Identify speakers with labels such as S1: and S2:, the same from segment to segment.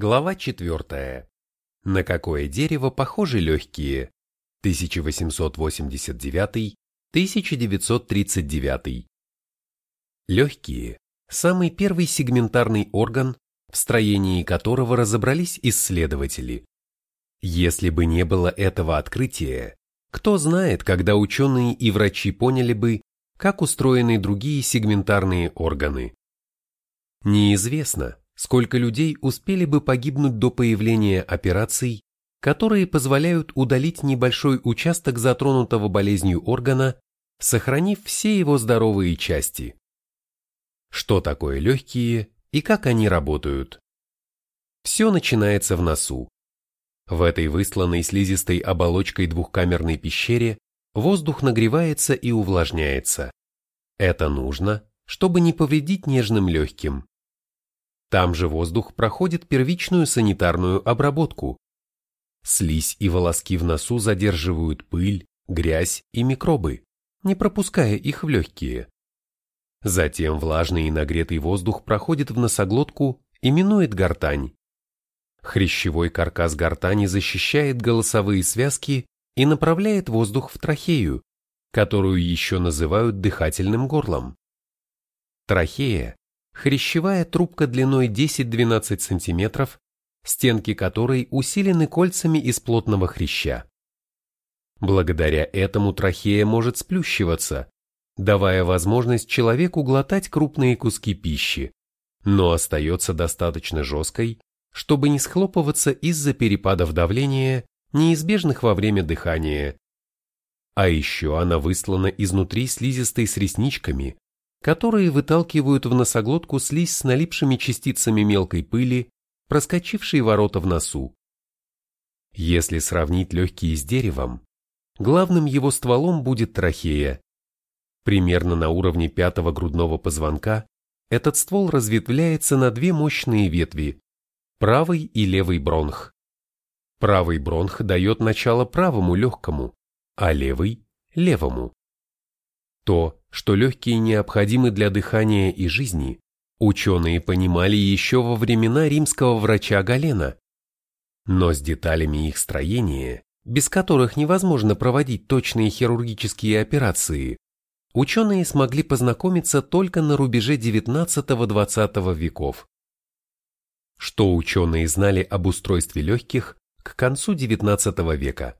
S1: Глава 4. На какое дерево похожи легкие? 1889-1939. Легкие – самый первый сегментарный орган, в строении которого разобрались исследователи. Если бы не было этого открытия, кто знает, когда ученые и врачи поняли бы, как устроены другие сегментарные органы. Неизвестно, сколько людей успели бы погибнуть до появления операций, которые позволяют удалить небольшой участок затронутого болезнью органа, сохранив все его здоровые части. Что такое легкие и как они работают? Все начинается в носу. В этой высланной слизистой оболочкой двухкамерной пещере воздух нагревается и увлажняется. Это нужно, чтобы не повредить нежным легким. Там же воздух проходит первичную санитарную обработку. Слизь и волоски в носу задерживают пыль, грязь и микробы, не пропуская их в легкие. Затем влажный и нагретый воздух проходит в носоглотку и минует гортань. Хрящевой каркас гортани защищает голосовые связки и направляет воздух в трахею, которую еще называют дыхательным горлом. Трахея хрящевая трубка длиной 10-12 см, стенки которой усилены кольцами из плотного хряща. Благодаря этому трахея может сплющиваться, давая возможность человеку глотать крупные куски пищи, но остается достаточно жесткой, чтобы не схлопываться из-за перепадов давления, неизбежных во время дыхания. А еще она выслана изнутри слизистой с ресничками, которые выталкивают в носоглотку слизь с налипшими частицами мелкой пыли, проскочившей ворота в носу. Если сравнить легкие с деревом, главным его стволом будет трахея. Примерно на уровне пятого грудного позвонка этот ствол разветвляется на две мощные ветви – правый и левый бронх. Правый бронх дает начало правому легкому, а левый – левому. То, что легкие необходимы для дыхания и жизни, ученые понимали еще во времена римского врача Галена. Но с деталями их строения, без которых невозможно проводить точные хирургические операции, ученые смогли познакомиться только на рубеже XIX-XX веков. Что ученые знали об устройстве легких к концу XIX века?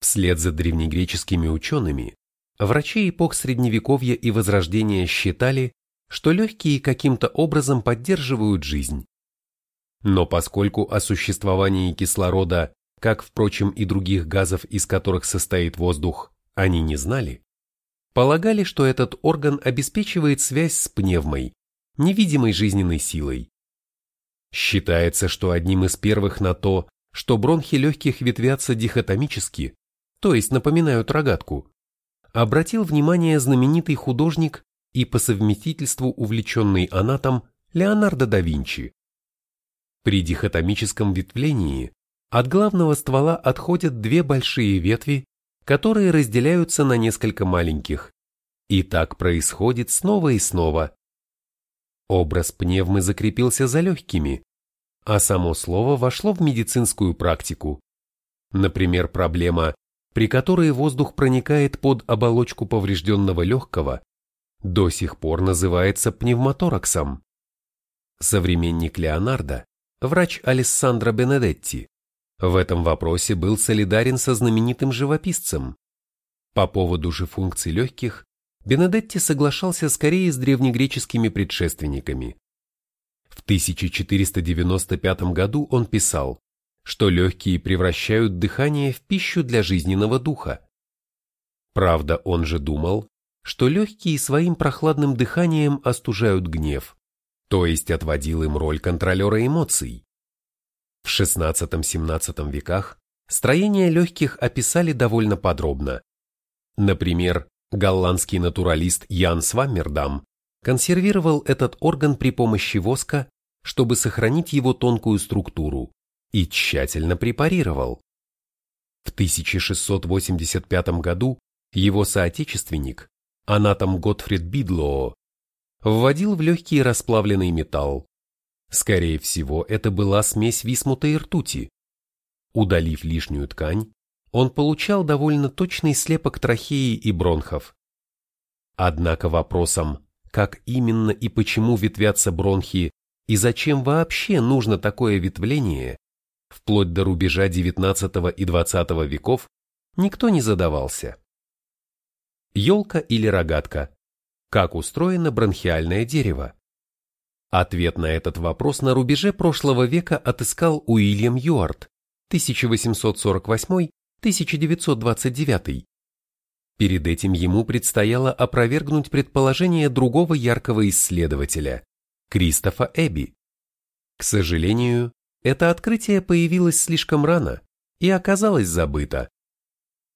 S1: Вслед за древнегреческими учеными Врачи эпох Средневековья и Возрождения считали, что легкие каким-то образом поддерживают жизнь. Но поскольку о существовании кислорода, как, впрочем, и других газов, из которых состоит воздух, они не знали, полагали, что этот орган обеспечивает связь с пневмой, невидимой жизненной силой. Считается, что одним из первых на то, что бронхи легких ветвятся дихотомически, то есть напоминают рогатку, обратил внимание знаменитый художник и по совместительству увлеченный анатом Леонардо да Винчи. При дихотомическом ветвлении от главного ствола отходят две большие ветви, которые разделяются на несколько маленьких. И так происходит снова и снова. Образ пневмы закрепился за легкими, а само слово вошло в медицинскую практику. Например, проблема при которой воздух проникает под оболочку поврежденного легкого, до сих пор называется пневмотораксом. Современник Леонардо, врач Алессандро Бенедетти, в этом вопросе был солидарен со знаменитым живописцем. По поводу же функций легких, Бенедетти соглашался скорее с древнегреческими предшественниками. В 1495 году он писал что легкие превращают дыхание в пищу для жизненного духа. Правда, он же думал, что легкие своим прохладным дыханием остужают гнев, то есть отводил им роль контролера эмоций. В XVI-XVII веках строение легких описали довольно подробно. Например, голландский натуралист Ян Сваммердам консервировал этот орган при помощи воска, чтобы сохранить его тонкую структуру и тщательно препарировал. В 1685 году его соотечественник, анатом Готфрид Бидлоо, вводил в легкий расплавленный металл. Скорее всего, это была смесь висмута и ртути. Удалив лишнюю ткань, он получал довольно точный слепок трахеи и бронхов. Однако вопросом, как именно и почему ветвятся бронхи и зачем вообще нужно такое ветвление, вплоть до рубежа XIX и XX веков, никто не задавался. Елка или рогатка? Как устроено бронхиальное дерево? Ответ на этот вопрос на рубеже прошлого века отыскал Уильям Юарт 1848-1929. Перед этим ему предстояло опровергнуть предположение другого яркого исследователя, Кристофа Эбби. К сожалению, это открытие появилось слишком рано и оказалось забыто.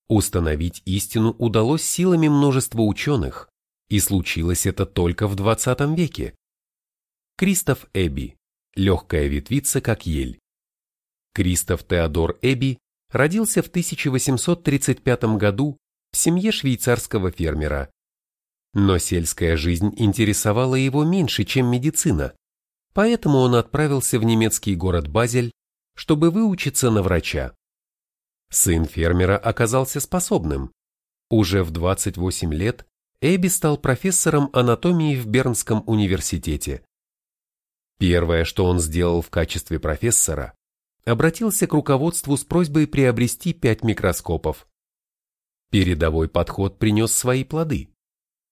S1: Установить истину удалось силами множества ученых, и случилось это только в 20 веке. Кристоф Эбби, легкая ветвица как ель. Кристоф Теодор Эбби родился в 1835 году в семье швейцарского фермера. Но сельская жизнь интересовала его меньше, чем медицина, поэтому он отправился в немецкий город Базель, чтобы выучиться на врача. Сын фермера оказался способным. Уже в 28 лет Эбби стал профессором анатомии в Бернском университете. Первое, что он сделал в качестве профессора, обратился к руководству с просьбой приобрести пять микроскопов. Передовой подход принес свои плоды.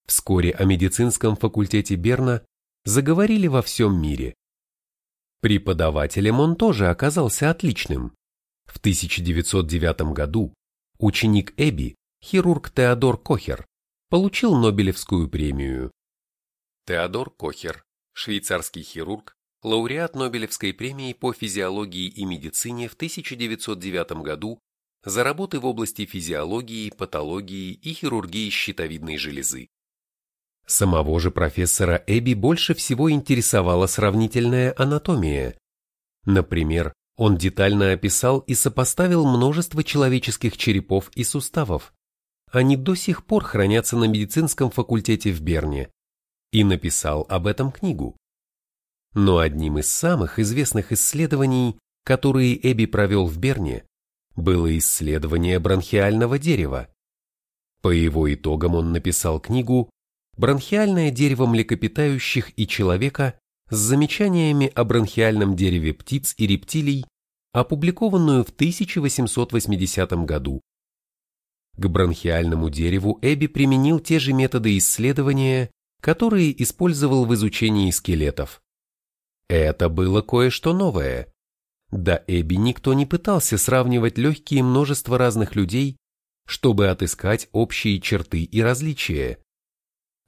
S1: Вскоре о медицинском факультете Берна заговорили во всем мире. Преподавателем он тоже оказался отличным. В 1909 году ученик Эбби, хирург Теодор Кохер, получил Нобелевскую премию. Теодор Кохер швейцарский хирург, лауреат Нобелевской премии по физиологии и медицине в 1909 году за работы в области физиологии, патологии и хирургии щитовидной железы. Самого же профессора Эбби больше всего интересовала сравнительная анатомия. Например, он детально описал и сопоставил множество человеческих черепов и суставов. Они до сих пор хранятся на медицинском факультете в Берне и написал об этом книгу. Но одним из самых известных исследований, которые Эбби провел в Берне, было исследование бронхиального дерева. По его итогам он написал книгу «Бронхиальное дерево млекопитающих и человека» с замечаниями о бронхиальном дереве птиц и рептилий, опубликованную в 1880 году. К бронхиальному дереву Эбби применил те же методы исследования, которые использовал в изучении скелетов. Это было кое-что новое. До Эбби никто не пытался сравнивать легкие множество разных людей, чтобы отыскать общие черты и различия.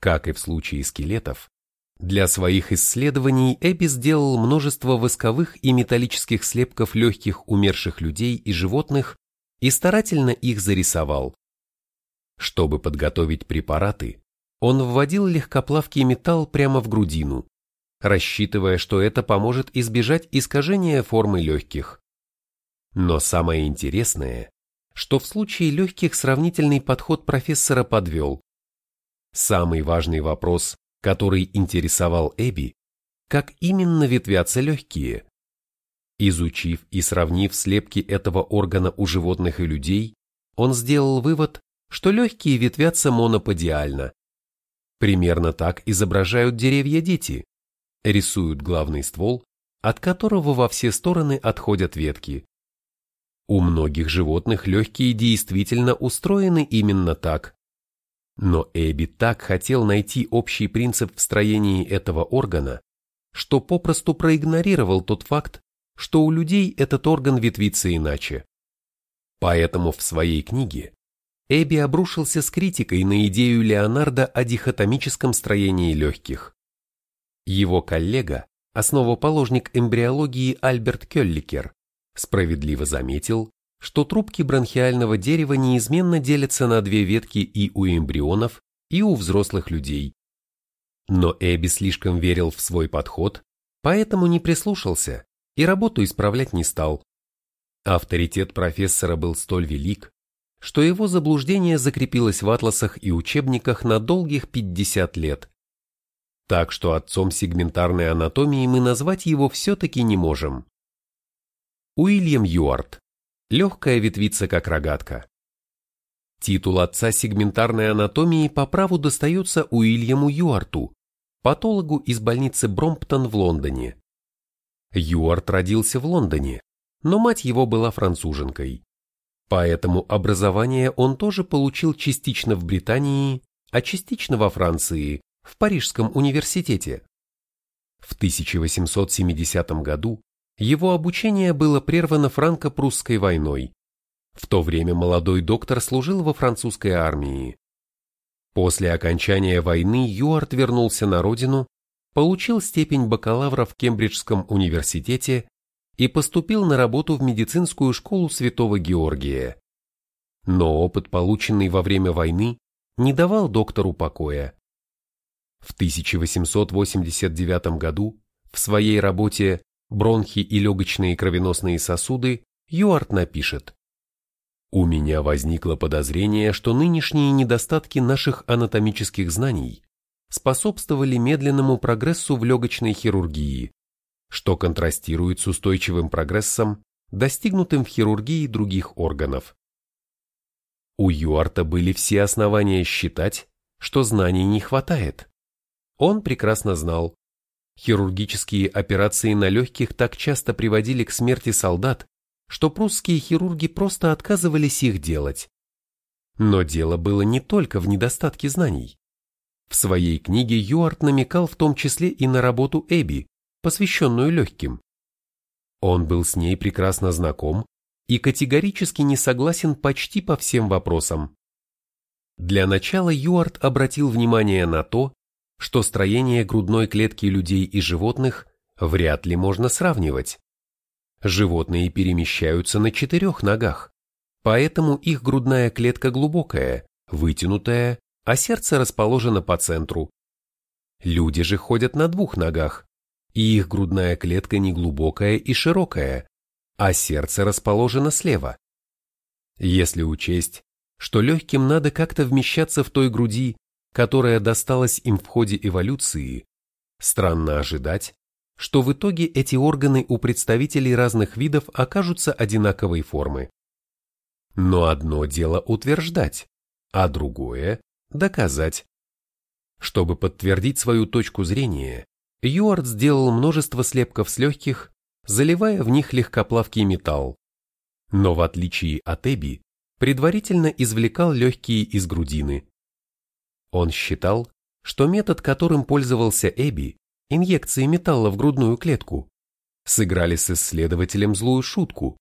S1: Как и в случае скелетов, для своих исследований Эбби сделал множество восковых и металлических слепков легких умерших людей и животных и старательно их зарисовал. Чтобы подготовить препараты, он вводил легкоплавкий металл прямо в грудину, рассчитывая, что это поможет избежать искажения формы легких. Но самое интересное, что в случае легких сравнительный подход профессора подвел. Самый важный вопрос, который интересовал Эбби, как именно ветвятся легкие. Изучив и сравнив слепки этого органа у животных и людей, он сделал вывод, что легкие ветвятся моноподиально, Примерно так изображают деревья дети. Рисуют главный ствол, от которого во все стороны отходят ветки. У многих животных легкие действительно устроены именно так. Но Эбби так хотел найти общий принцип в строении этого органа, что попросту проигнорировал тот факт, что у людей этот орган ветвится иначе. Поэтому в своей книге Эбби обрушился с критикой на идею Леонардо о дихотомическом строении легких. Его коллега, основоположник эмбриологии Альберт Келликер, справедливо заметил, что трубки бронхиального дерева неизменно делятся на две ветки и у эмбрионов, и у взрослых людей. Но Эбби слишком верил в свой подход, поэтому не прислушался и работу исправлять не стал. Авторитет профессора был столь велик, что его заблуждение закрепилось в атласах и учебниках на долгих 50 лет. Так что отцом сегментарной анатомии мы назвать его все-таки не можем. Уильям Юарт. Легкая ветвица как рогатка. Титул отца сегментарной анатомии по праву достается Уильяму Юарту, патологу из больницы Бромптон в Лондоне. Юарт родился в Лондоне, но мать его была француженкой. Поэтому образование он тоже получил частично в Британии, а частично во Франции, в Парижском университете. В 1870 году его обучение было прервано франко-прусской войной. В то время молодой доктор служил во французской армии. После окончания войны Юарт вернулся на родину, получил степень бакалавра в Кембриджском университете и поступил на работу в медицинскую школу Святого Георгия. Но опыт, полученный во время войны, не давал доктору покоя. В 1889 году в своей работе «Бронхи и легочные кровеносные сосуды» Юарт напишет «У меня возникло подозрение, что нынешние недостатки наших анатомических знаний способствовали медленному прогрессу в легочной хирургии, что контрастирует с устойчивым прогрессом, достигнутым в хирургии других органов. У Юарта были все основания считать, что знаний не хватает. Он прекрасно знал, хирургические операции на легких так часто приводили к смерти солдат, что прусские хирурги просто отказывались их делать. Но дело было не только в недостатке знаний. В своей книге Юарт намекал в том числе и на работу Эбби, посвященную легким. Он был с ней прекрасно знаком и категорически не согласен почти по всем вопросам. Для начала Юарт обратил внимание на то, что строение грудной клетки людей и животных вряд ли можно сравнивать. Животные перемещаются на четырех ногах, поэтому их грудная клетка глубокая, вытянутая, а сердце расположено по центру. Люди же ходят на двух ногах, и их грудная клетка не глубокая и широкая, а сердце расположено слева. Если учесть, что легким надо как-то вмещаться в той груди, которая досталась им в ходе эволюции, странно ожидать, что в итоге эти органы у представителей разных видов окажутся одинаковой формы. Но одно дело утверждать, а другое – доказать. Чтобы подтвердить свою точку зрения, Юарт сделал множество слепков с легких, заливая в них легкоплавкий металл. Но в отличие от Эбби, предварительно извлекал легкие из грудины. Он считал, что метод, которым пользовался Эбби, инъекции металла в грудную клетку, сыграли с исследователем злую шутку,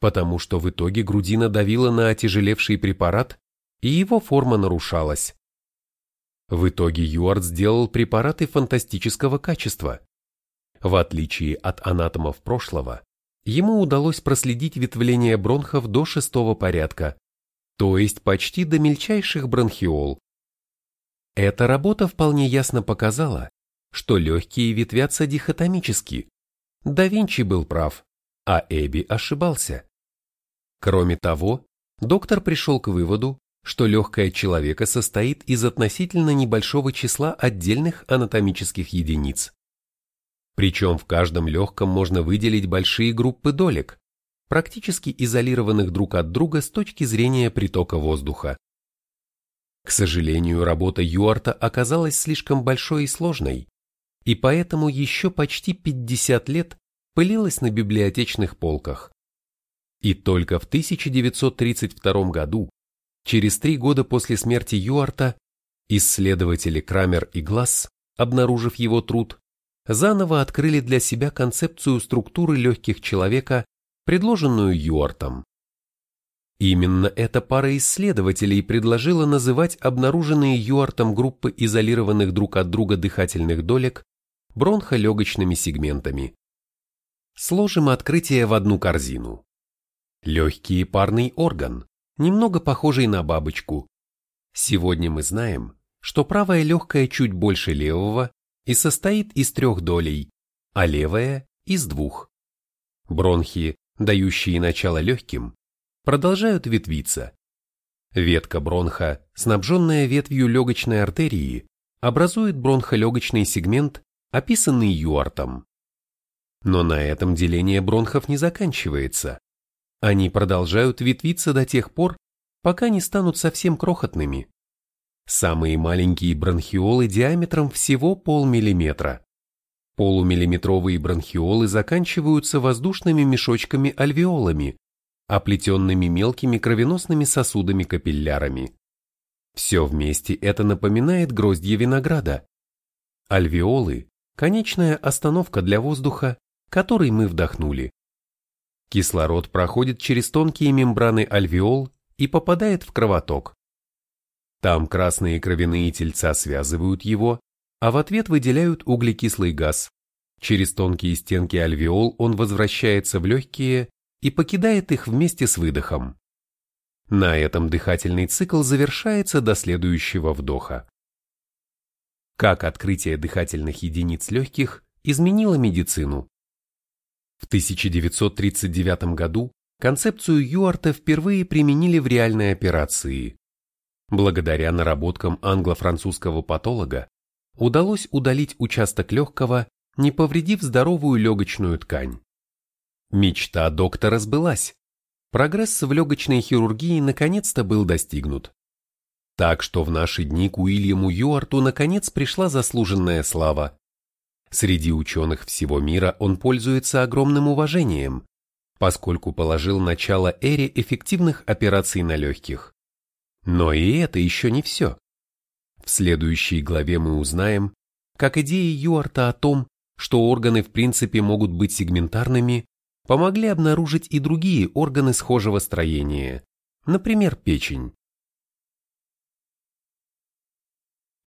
S1: потому что в итоге грудина давила на отяжелевший препарат, и его форма нарушалась. В итоге Юарт сделал препараты фантастического качества. В отличие от анатомов прошлого, ему удалось проследить ветвление бронхов до шестого порядка, то есть почти до мельчайших бронхиол. Эта работа вполне ясно показала, что легкие ветвятся дихотомически. Да Винчи был прав, а Эбби ошибался. Кроме того, доктор пришел к выводу, что легкое человека состоит из относительно небольшого числа отдельных анатомических единиц. Причем в каждом легком можно выделить большие группы долек, практически изолированных друг от друга с точки зрения притока воздуха. К сожалению, работа Юарта оказалась слишком большой и сложной, и поэтому еще почти 50 лет пылилась на библиотечных полках. И только в 1932 году Через три года после смерти Юарта исследователи Крамер и Гласс, обнаружив его труд, заново открыли для себя концепцию структуры легких человека, предложенную Юартом. Именно эта пара исследователей предложила называть обнаруженные Юартом группы изолированных друг от друга дыхательных долек бронхолегочными сегментами. Сложим открытие в одну корзину. Легкий парный орган, немного похожий на бабочку. Сегодня мы знаем, что правое легкое чуть больше левого и состоит из трех долей, а левое – из двух. Бронхи, дающие начало легким, продолжают ветвиться. Ветка бронха, снабженная ветвью легочной артерии, образует бронхолегочный сегмент, описанный Юартом. Но на этом деление бронхов не заканчивается. Они продолжают ветвиться до тех пор, пока не станут совсем крохотными. Самые маленькие бронхиолы диаметром всего полмиллиметра. Полумиллиметровые бронхиолы заканчиваются воздушными мешочками-альвеолами, оплетенными мелкими кровеносными сосудами-капиллярами. Все вместе это напоминает гроздья винограда. Альвеолы – конечная остановка для воздуха, который мы вдохнули. Кислород проходит через тонкие мембраны альвеол и попадает в кровоток. Там красные кровяные тельца связывают его, а в ответ выделяют углекислый газ. Через тонкие стенки альвеол он возвращается в легкие и покидает их вместе с выдохом. На этом дыхательный цикл завершается до следующего вдоха. Как открытие дыхательных единиц легких изменило медицину? В 1939 году концепцию Юарта впервые применили в реальной операции. Благодаря наработкам англо-французского патолога удалось удалить участок легкого, не повредив здоровую легочную ткань. Мечта доктора сбылась. Прогресс в легочной хирургии наконец-то был достигнут. Так что в наши дни к Уильяму Юарту наконец пришла заслуженная слава. Среди ученых всего мира он пользуется огромным уважением, поскольку положил начало эре эффективных операций на легких. Но и это еще не все. В следующей главе мы узнаем, как идеи Юарта о том, что органы в принципе могут быть сегментарными, помогли обнаружить и другие органы схожего строения, например, печень.